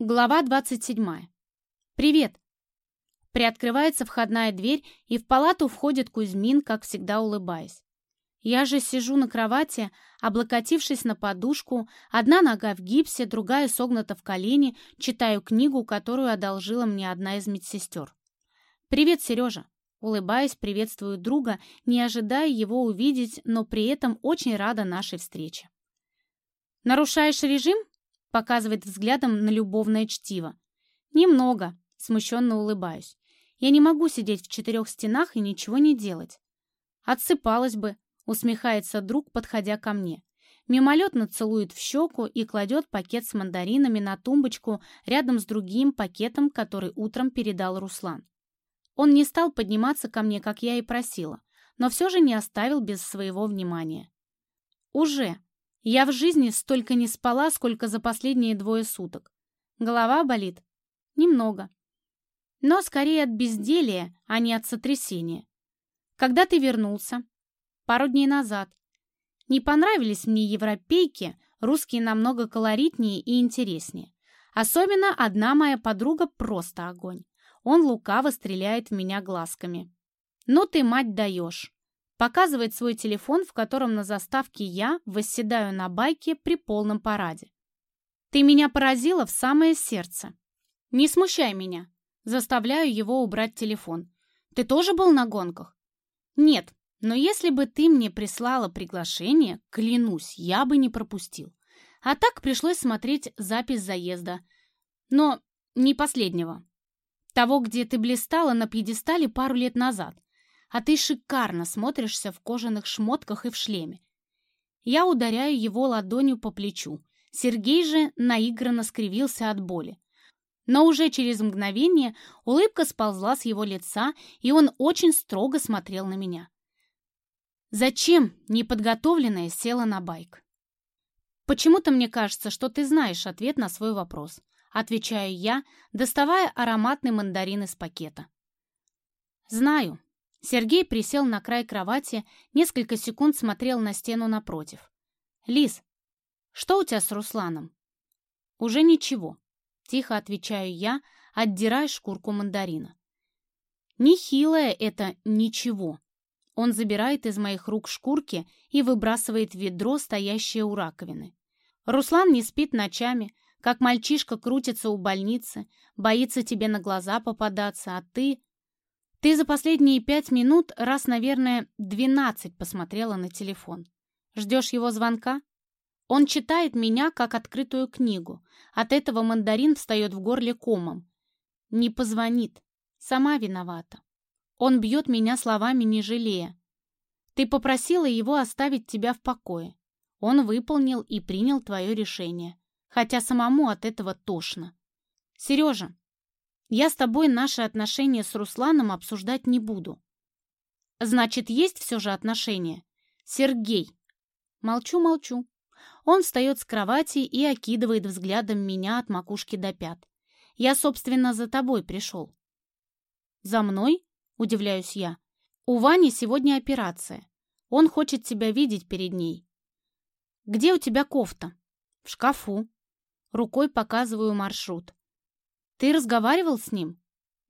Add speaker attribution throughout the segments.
Speaker 1: Глава 27. «Привет!» Приоткрывается входная дверь, и в палату входит Кузьмин, как всегда улыбаясь. Я же сижу на кровати, облокотившись на подушку, одна нога в гипсе, другая согнута в колени, читаю книгу, которую одолжила мне одна из медсестер. «Привет, Сережа!» Улыбаясь, приветствую друга, не ожидая его увидеть, но при этом очень рада нашей встрече. «Нарушаешь режим?» Показывает взглядом на любовное чтиво. «Немного», смущенно улыбаюсь. «Я не могу сидеть в четырех стенах и ничего не делать». «Отсыпалась бы», усмехается друг, подходя ко мне. Мимолетно целует в щеку и кладет пакет с мандаринами на тумбочку рядом с другим пакетом, который утром передал Руслан. Он не стал подниматься ко мне, как я и просила, но все же не оставил без своего внимания. «Уже», я в жизни столько не спала, сколько за последние двое суток. Голова болит? Немного. Но скорее от безделия, а не от сотрясения. Когда ты вернулся? Пару дней назад. Не понравились мне европейки, русские намного колоритнее и интереснее. Особенно одна моя подруга просто огонь. Он лукаво стреляет в меня глазками. «Ну ты, мать, даешь!» Показывает свой телефон, в котором на заставке я восседаю на байке при полном параде. Ты меня поразила в самое сердце. Не смущай меня. Заставляю его убрать телефон. Ты тоже был на гонках? Нет, но если бы ты мне прислала приглашение, клянусь, я бы не пропустил. А так пришлось смотреть запись заезда. Но не последнего. Того, где ты блистала на пьедестале пару лет назад а ты шикарно смотришься в кожаных шмотках и в шлеме. Я ударяю его ладонью по плечу. Сергей же наигранно скривился от боли. Но уже через мгновение улыбка сползла с его лица, и он очень строго смотрел на меня. Зачем неподготовленная села на байк? Почему-то мне кажется, что ты знаешь ответ на свой вопрос. Отвечаю я, доставая ароматный мандарин из пакета. Знаю, Сергей присел на край кровати, несколько секунд смотрел на стену напротив. «Лиз, что у тебя с Русланом?» «Уже ничего», — тихо отвечаю я, отдирая шкурку мандарина. «Нехилое это ничего». Он забирает из моих рук шкурки и выбрасывает ведро, стоящее у раковины. Руслан не спит ночами, как мальчишка крутится у больницы, боится тебе на глаза попадаться, а ты... Ты за последние пять минут раз, наверное, двенадцать посмотрела на телефон. Ждешь его звонка? Он читает меня, как открытую книгу. От этого мандарин встает в горле комом. Не позвонит. Сама виновата. Он бьет меня словами, не жалея. Ты попросила его оставить тебя в покое. Он выполнил и принял твое решение. Хотя самому от этого тошно. Сережа, я с тобой наши отношения с Русланом обсуждать не буду. Значит, есть все же отношения? Сергей. Молчу-молчу. Он встает с кровати и окидывает взглядом меня от макушки до пят. Я, собственно, за тобой пришел. За мной? Удивляюсь я. У Вани сегодня операция. Он хочет тебя видеть перед ней. Где у тебя кофта? В шкафу. Рукой показываю маршрут. Ты разговаривал с ним?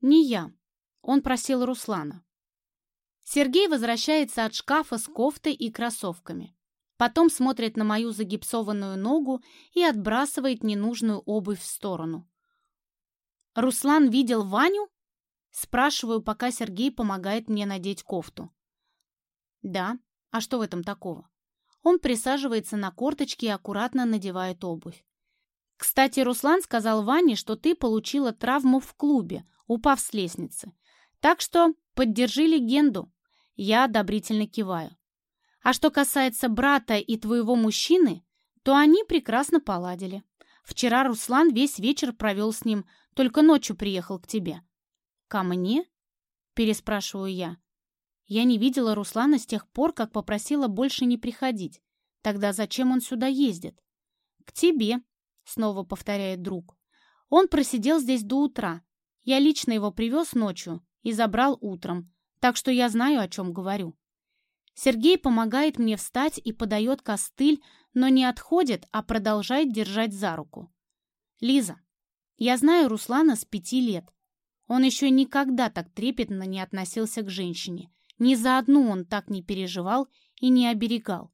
Speaker 1: Не я. Он просил Руслана. Сергей возвращается от шкафа с кофтой и кроссовками. Потом смотрит на мою загипсованную ногу и отбрасывает ненужную обувь в сторону. «Руслан видел Ваню?» Спрашиваю, пока Сергей помогает мне надеть кофту. «Да. А что в этом такого?» Он присаживается на корточки и аккуратно надевает обувь. Кстати, Руслан сказал Ване, что ты получила травму в клубе, упав с лестницы. Так что поддержи легенду. Я одобрительно киваю. А что касается брата и твоего мужчины, то они прекрасно поладили. Вчера Руслан весь вечер провел с ним, только ночью приехал к тебе. Ко мне? Переспрашиваю я. Я не видела Руслана с тех пор, как попросила больше не приходить. Тогда зачем он сюда ездит? К тебе, снова повторяет друг. Он просидел здесь до утра. Я лично его привез ночью и забрал утром, так что я знаю, о чем говорю. Сергей помогает мне встать и подает костыль, но не отходит, а продолжает держать за руку. «Лиза, Я знаю Руслана с пяти лет. Он еще никогда так трепетно не относился к женщине. Ни за одну он так не переживал и не оберегал.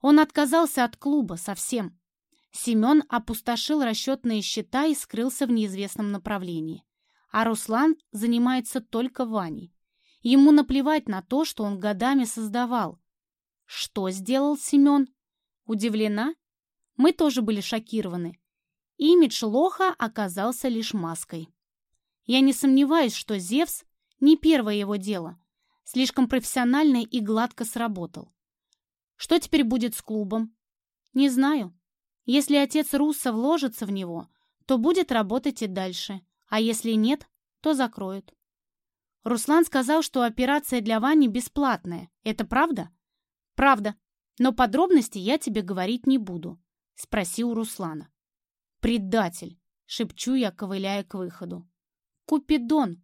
Speaker 1: Он отказался от клуба совсем. Семен опустошил расчетные счета и скрылся в неизвестном направлении. А Руслан занимается только Ваней. Ему наплевать на то, что он годами создавал. Что сделал Семен? Удивлена? Мы тоже были шокированы. Имидж лоха оказался лишь маской. Я не сомневаюсь, что Зевс не первое его дело. Слишком профессионально и гладко сработал. Что теперь будет с клубом? Не знаю. Если отец Русса вложится в него, то будет работать и дальше, а если нет, то закроют. Руслан сказал, что операция для Вани бесплатная. Это правда? Правда. Но подробности я тебе говорить не буду. Спроси у Руслана. Предатель, шепчу я, ковыляя к выходу. Купидон,